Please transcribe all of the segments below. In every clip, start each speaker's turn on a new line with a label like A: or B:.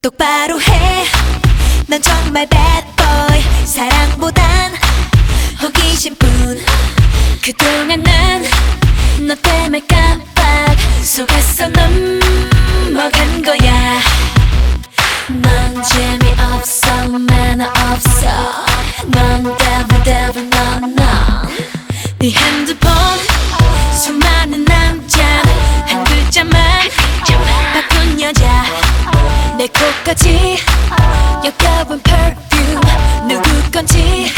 A: 똑바로 해. 난 정말 bad boy. 사랑보단 호기심뿐. 그동안 난너 때문에 깜빡 속았어 넘어간 거야. 关机。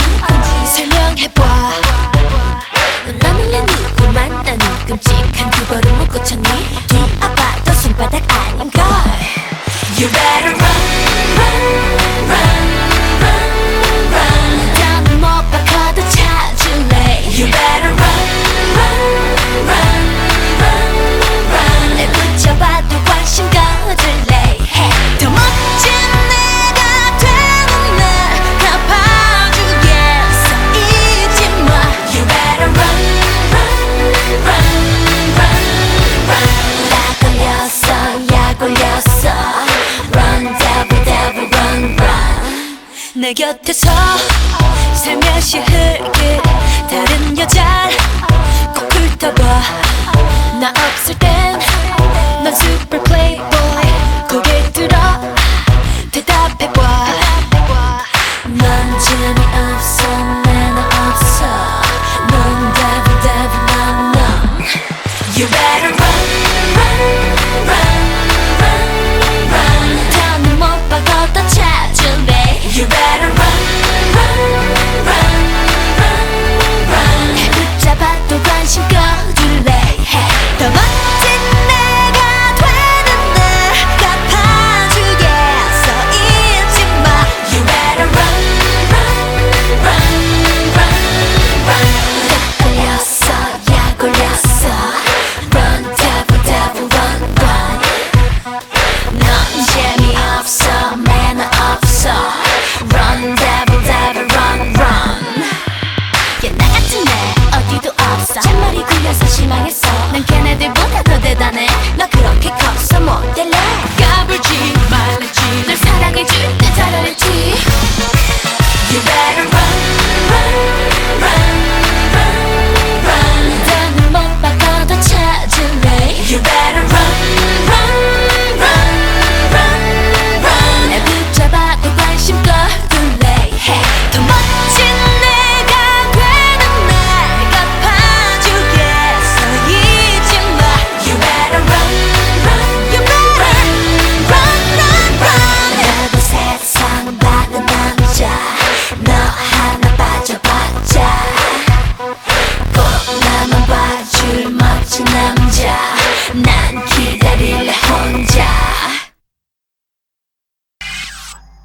A: 내 곁에서 살며시 흘게. 다른 여자 꼭 훑어봐. 나 없을 땐넌 super playboy. 고개 들어 대답해봐. 넌 재미없어 내나 없어. 넌 devil devil 넌넌 You better